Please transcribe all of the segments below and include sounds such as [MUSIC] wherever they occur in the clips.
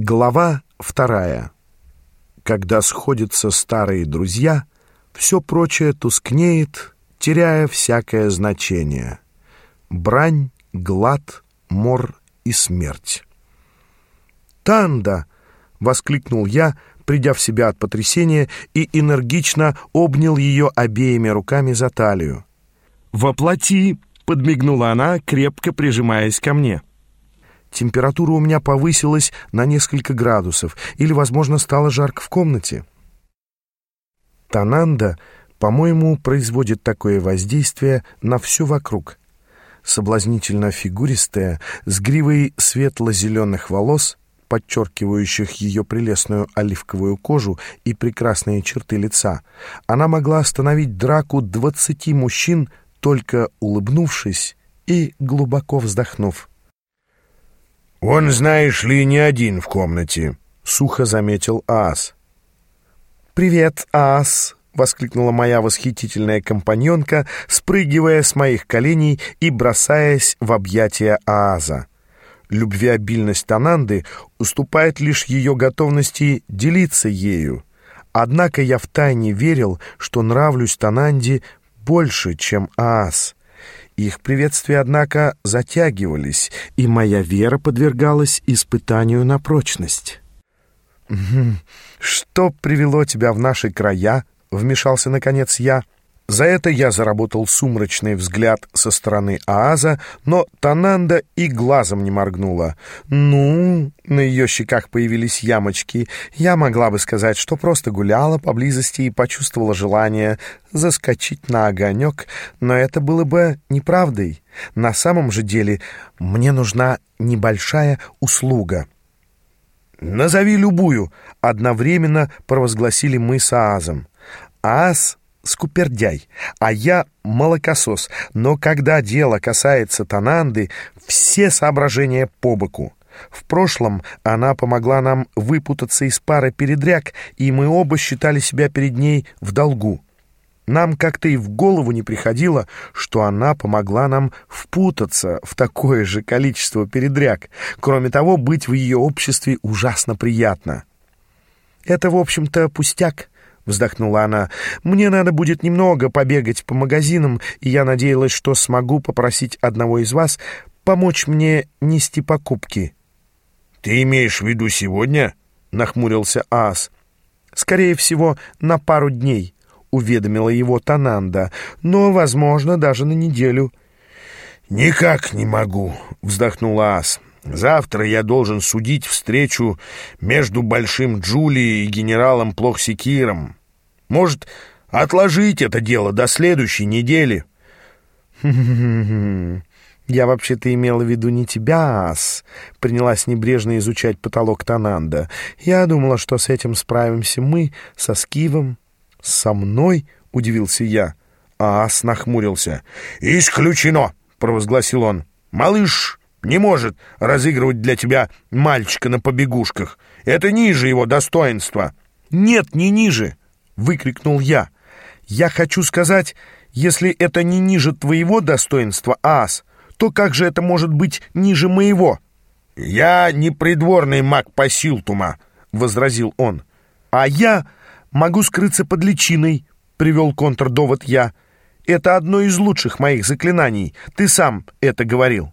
Глава вторая. Когда сходятся старые друзья, все прочее тускнеет, теряя всякое значение. Брань, глад, мор и смерть. «Танда!» — воскликнул я, придя в себя от потрясения, и энергично обнял ее обеими руками за талию. «Воплоти!» — подмигнула она, крепко прижимаясь ко мне. Температура у меня повысилась на несколько градусов, или, возможно, стало жарко в комнате. Тананда, по-моему, производит такое воздействие на все вокруг. Соблазнительно фигуристая, с гривой светло-зеленых волос, подчеркивающих ее прелестную оливковую кожу и прекрасные черты лица, она могла остановить драку двадцати мужчин, только улыбнувшись и глубоко вздохнув. «Он, знаешь ли, не один в комнате», — сухо заметил Аас. «Привет, Аас!» — воскликнула моя восхитительная компаньонка, спрыгивая с моих коленей и бросаясь в объятия Ааза. Любвеобильность Тананды уступает лишь ее готовности делиться ею. Однако я втайне верил, что нравлюсь Тананде больше, чем Аас. Их приветствия, однако, затягивались, и моя вера подвергалась испытанию на прочность. «Что привело тебя в наши края?» — вмешался, наконец, я — за это я заработал сумрачный взгляд со стороны Ааза, но Тананда и глазом не моргнула. Ну, на ее щеках появились ямочки. Я могла бы сказать, что просто гуляла поблизости и почувствовала желание заскочить на огонек, но это было бы неправдой. На самом же деле мне нужна небольшая услуга. «Назови любую!» — одновременно провозгласили мы с Аазом. Ааз скупердяй, а я молокосос, но когда дело касается Тананды, все соображения по боку. В прошлом она помогла нам выпутаться из пары передряг, и мы оба считали себя перед ней в долгу. Нам как-то и в голову не приходило, что она помогла нам впутаться в такое же количество передряг. Кроме того, быть в ее обществе ужасно приятно. Это, в общем-то, пустяк вздохнула она. «Мне надо будет немного побегать по магазинам, и я надеялась, что смогу попросить одного из вас помочь мне нести покупки». «Ты имеешь в виду сегодня?» — нахмурился Ас. «Скорее всего, на пару дней», — уведомила его Тананда, «но, возможно, даже на неделю». «Никак не могу», — вздохнул Ас. «Завтра я должен судить встречу между Большим Джули и генералом Плохсикиром. Может, отложить это дело до следующей недели?» «Я вообще-то имела в виду не тебя, ас», — принялась небрежно изучать потолок Тананда. «Я думала, что с этим справимся мы, со Скивом». «Со мной?» — удивился я. Ас нахмурился. «Исключено!» — провозгласил он. «Малыш не может разыгрывать для тебя мальчика на побегушках. Это ниже его достоинства». «Нет, не ниже выкрикнул я. «Я хочу сказать, если это не ниже твоего достоинства, ас, то как же это может быть ниже моего?» «Я не придворный маг Пасилтума», — возразил он. «А я могу скрыться под личиной», — привел контрдовод я. «Это одно из лучших моих заклинаний. Ты сам это говорил».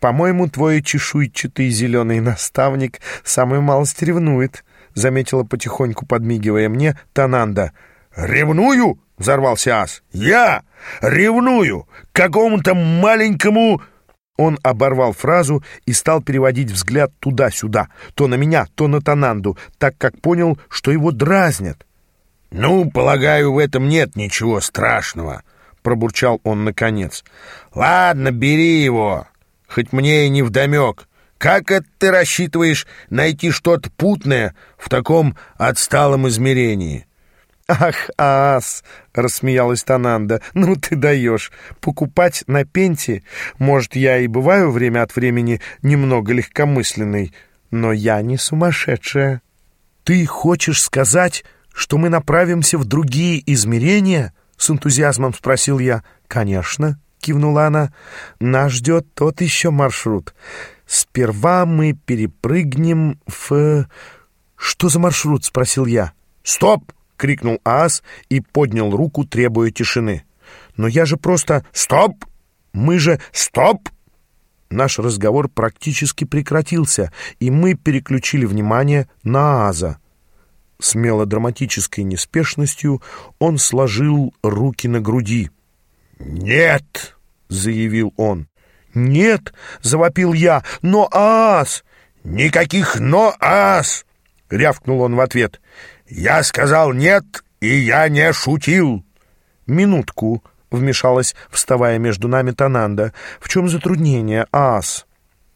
«По-моему, твой чешуйчатый зеленый наставник самый малость ревнует», — заметила потихоньку, подмигивая мне, Тананда. «Ревную?» — взорвался ас. «Я ревную какому-то маленькому...» Он оборвал фразу и стал переводить взгляд туда-сюда, то на меня, то на Тананду, так как понял, что его дразнят. «Ну, полагаю, в этом нет ничего страшного», — пробурчал он наконец. «Ладно, бери его, хоть мне и не вдомек. Как это ты рассчитываешь найти что-то путное в таком отсталом измерении?» «Ах, ас!» — рассмеялась Тананда. «Ну ты даешь! Покупать на пенте? Может, я и бываю время от времени немного легкомысленной, но я не сумасшедшая». «Ты хочешь сказать, что мы направимся в другие измерения?» — с энтузиазмом спросил я. «Конечно», — кивнула она. «Нас ждет тот еще маршрут. Сперва мы перепрыгнем в... Что за маршрут? Спросил я. Стоп! — крикнул Аас и поднял руку, требуя тишины. «Но я же просто... Стоп! Мы же... Стоп!» Наш разговор практически прекратился, и мы переключили внимание на Ааза. С мелодраматической неспешностью он сложил руки на груди. «Нет!» — заявил он. «Нет!» — завопил я. «Но Аас!» «Никаких «но Аас!» — рявкнул он в ответ. «Я сказал нет, и я не шутил!» «Минутку!» — вмешалась, вставая между нами Тананда. «В чем затруднение, Аас?»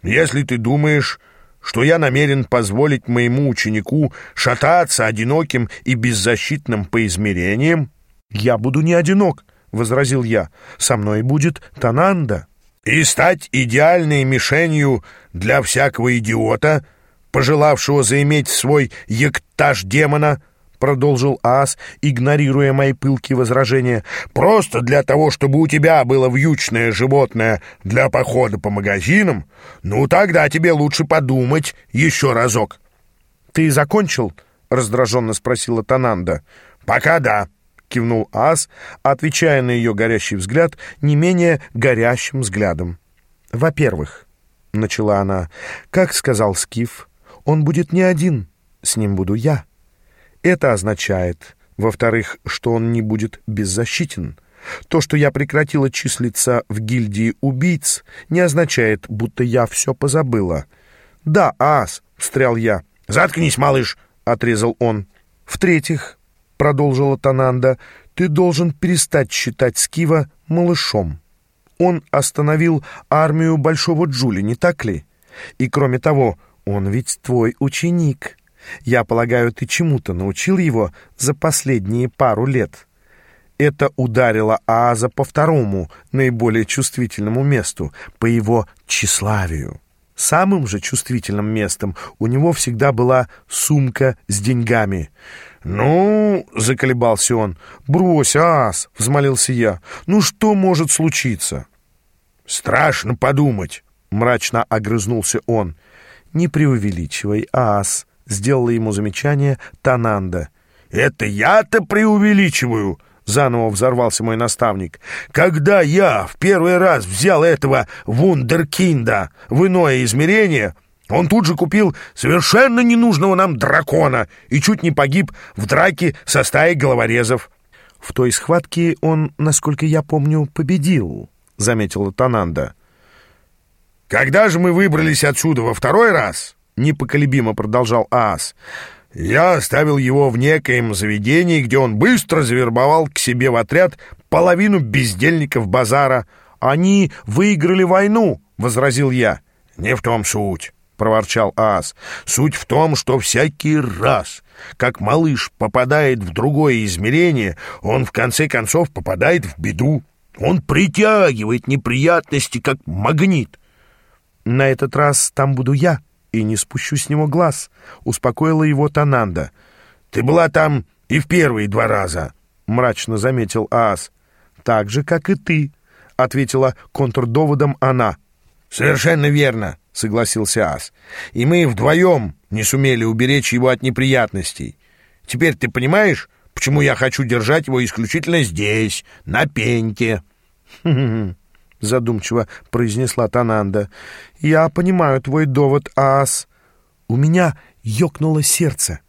«Если ты думаешь, что я намерен позволить моему ученику шататься одиноким и беззащитным по измерениям...» «Я буду не одинок», — возразил я. «Со мной будет Тананда». «И стать идеальной мишенью для всякого идиота, пожелавшего заиметь свой ектаж демона, — продолжил Аас, игнорируя мои пылкие возражения, — «просто для того, чтобы у тебя было вьючное животное для похода по магазинам, ну тогда тебе лучше подумать еще разок». «Ты закончил?» — раздраженно спросила Тананда. «Пока да», — кивнул Аас, отвечая на ее горящий взгляд не менее горящим взглядом. «Во-первых», — начала она, — «как сказал Скиф, он будет не один, с ним буду я». Это означает, во-вторых, что он не будет беззащитен. То, что я прекратила числиться в гильдии убийц, не означает, будто я все позабыла. «Да, ас!» — встрял я. «Заткнись, малыш!» — отрезал он. «В-третьих», — продолжила Тананда, — «ты должен перестать считать Скива малышом. Он остановил армию Большого Джули, не так ли? И кроме того, он ведь твой ученик». Я полагаю, ты чему-то научил его за последние пару лет. Это ударило Ааза по второму, наиболее чувствительному месту, по его тщеславию. Самым же чувствительным местом у него всегда была сумка с деньгами. «Ну, — заколебался он, — брось, Аас, — взмолился я, — ну что может случиться?» «Страшно подумать», — мрачно огрызнулся он. «Не преувеличивай, Аас», сделала ему замечание Тананда. «Это я-то преувеличиваю!» — заново взорвался мой наставник. «Когда я в первый раз взял этого вундеркинда в иное измерение, он тут же купил совершенно ненужного нам дракона и чуть не погиб в драке со стаей головорезов». «В той схватке он, насколько я помню, победил», — заметила Тананда. «Когда же мы выбрались отсюда во второй раз?» непоколебимо продолжал Аас. Я оставил его в некоем заведении, где он быстро завербовал к себе в отряд половину бездельников базара. Они выиграли войну, — возразил я. Не в том суть, — проворчал Аас. Суть в том, что всякий раз, как малыш попадает в другое измерение, он в конце концов попадает в беду. Он притягивает неприятности, как магнит. На этот раз там буду я, и не спущу с него глаз», — успокоила его Тананда. «Ты была там и в первые два раза», — мрачно заметил Аас. «Так же, как и ты», — ответила контрдоводом она. «Совершенно верно», — согласился Ас. «И мы вдвоем не сумели уберечь его от неприятностей. Теперь ты понимаешь, почему я хочу держать его исключительно здесь, на пеньке?» [LAUGHS] — задумчиво произнесла Тананда. «Я понимаю твой довод, Аас. У меня ёкнуло сердце.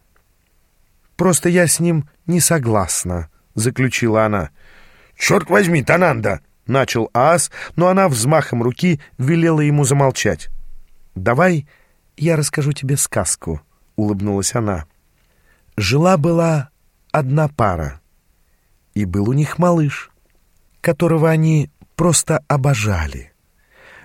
Просто я с ним не согласна», — заключила она. «Черт возьми, Тананда!» — начал Аас, но она взмахом руки велела ему замолчать. «Давай я расскажу тебе сказку», — улыбнулась она. Жила-была одна пара, и был у них малыш, которого они просто обожали.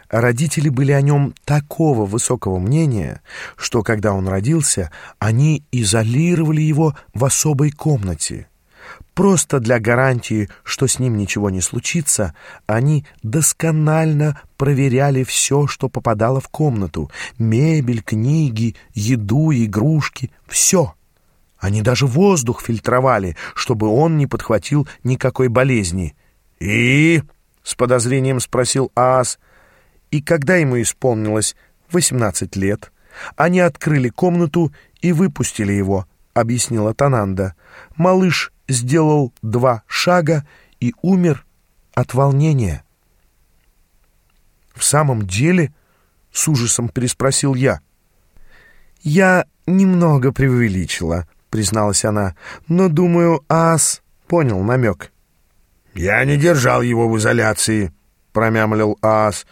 Родители были о нем такого высокого мнения, что, когда он родился, они изолировали его в особой комнате. Просто для гарантии, что с ним ничего не случится, они досконально проверяли все, что попадало в комнату. Мебель, книги, еду, игрушки — все. Они даже воздух фильтровали, чтобы он не подхватил никакой болезни. «И?» — с подозрением спросил Аас. И когда ему исполнилось 18 лет. Они открыли комнату и выпустили его, объяснила Тананда. Малыш сделал два шага и умер от волнения. «В самом деле?» — с ужасом переспросил я. «Я немного преувеличила», — призналась она, «но, думаю, Ас понял намек». «Я не держал его в изоляции», — промямлил Ас.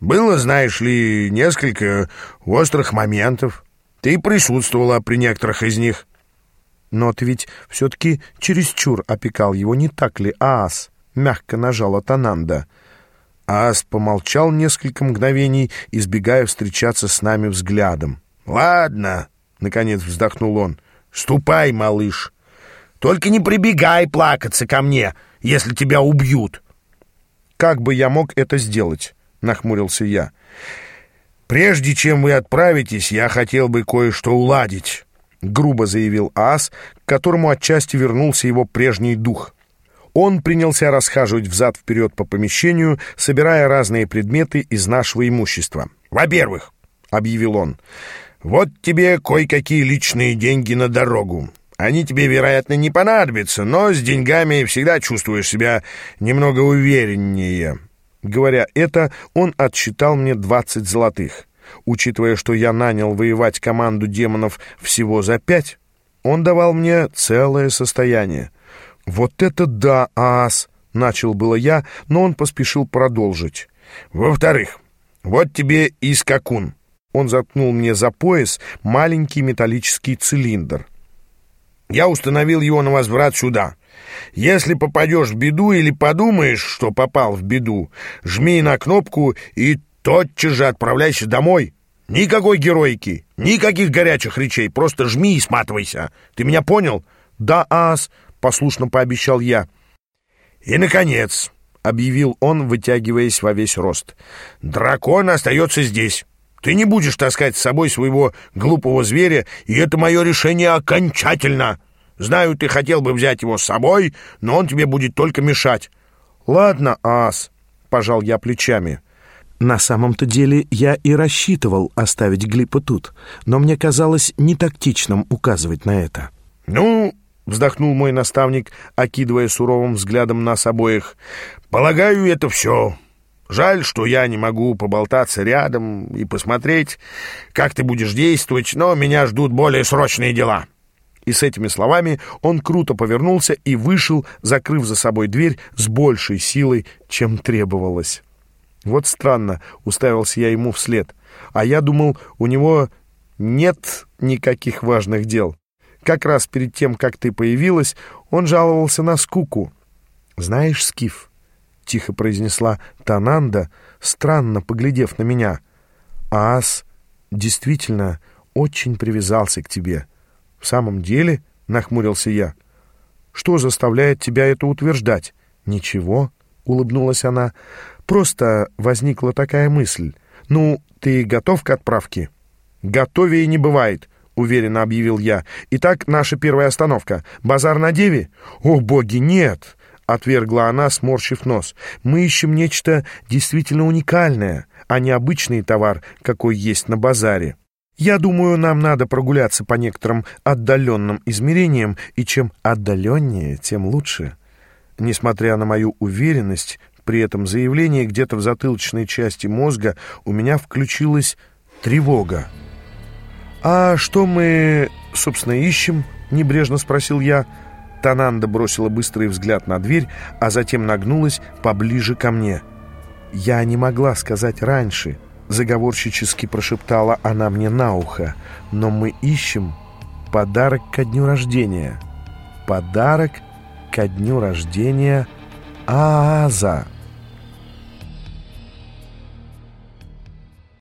«Было, знаешь ли, несколько острых моментов. Ты присутствовала при некоторых из них». «Но ты ведь все-таки чересчур опекал его, не так ли, Аас?» — мягко нажала Тананда. Аас помолчал несколько мгновений, избегая встречаться с нами взглядом. «Ладно», — наконец вздохнул он, — «ступай, малыш. Только не прибегай плакаться ко мне, если тебя убьют». «Как бы я мог это сделать?» — нахмурился я. «Прежде чем вы отправитесь, я хотел бы кое-что уладить». — грубо заявил Ас, к которому отчасти вернулся его прежний дух. Он принялся расхаживать взад-вперед по помещению, собирая разные предметы из нашего имущества. «Во-первых», — объявил он, — «вот тебе кое-какие личные деньги на дорогу. Они тебе, вероятно, не понадобятся, но с деньгами всегда чувствуешь себя немного увереннее». Говоря это, он отсчитал мне двадцать золотых. Учитывая, что я нанял воевать команду демонов всего за пять, он давал мне целое состояние. «Вот это да, ас!» — начал было я, но он поспешил продолжить. «Во-вторых, вот тебе и скакун». Он заткнул мне за пояс маленький металлический цилиндр. «Я установил его на возврат сюда. Если попадешь в беду или подумаешь, что попал в беду, жми на кнопку, и Тотчас же отправляйся домой. Никакой героики, никаких горячих речей. Просто жми и сматывайся. Ты меня понял? Да, ас, послушно пообещал я. И, наконец, объявил он, вытягиваясь во весь рост. Дракон остается здесь. Ты не будешь таскать с собой своего глупого зверя, и это мое решение окончательно. Знаю, ты хотел бы взять его с собой, но он тебе будет только мешать. Ладно, ас, пожал я плечами. На самом-то деле я и рассчитывал оставить Глипа тут, но мне казалось нетактичным указывать на это. «Ну, — вздохнул мой наставник, окидывая суровым взглядом нас обоих, — полагаю, это все. Жаль, что я не могу поболтаться рядом и посмотреть, как ты будешь действовать, но меня ждут более срочные дела». И с этими словами он круто повернулся и вышел, закрыв за собой дверь с большей силой, чем требовалось. Вот странно, уставился я ему вслед. А я думал, у него нет никаких важных дел. Как раз перед тем, как ты появилась, он жаловался на скуку. «Знаешь, Скиф», — тихо произнесла Тананда, странно поглядев на меня, «Аас действительно очень привязался к тебе». «В самом деле?» — нахмурился я. «Что заставляет тебя это утверждать?» «Ничего», — улыбнулась она, — Просто возникла такая мысль. «Ну, ты готов к отправке?» «Готовее не бывает», — уверенно объявил я. «Итак, наша первая остановка. Базар на Деве?» «О, боги, нет!» — отвергла она, сморщив нос. «Мы ищем нечто действительно уникальное, а не обычный товар, какой есть на базаре. Я думаю, нам надо прогуляться по некоторым отдаленным измерениям, и чем отдаленнее, тем лучше». Несмотря на мою уверенность, при этом заявлении где-то в затылочной части мозга у меня включилась тревога. «А что мы, собственно, ищем?» — небрежно спросил я. Тананда бросила быстрый взгляд на дверь, а затем нагнулась поближе ко мне. «Я не могла сказать раньше», — заговорщически прошептала она мне на ухо. «Но мы ищем подарок ко дню рождения. Подарок ко дню рождения Ааза».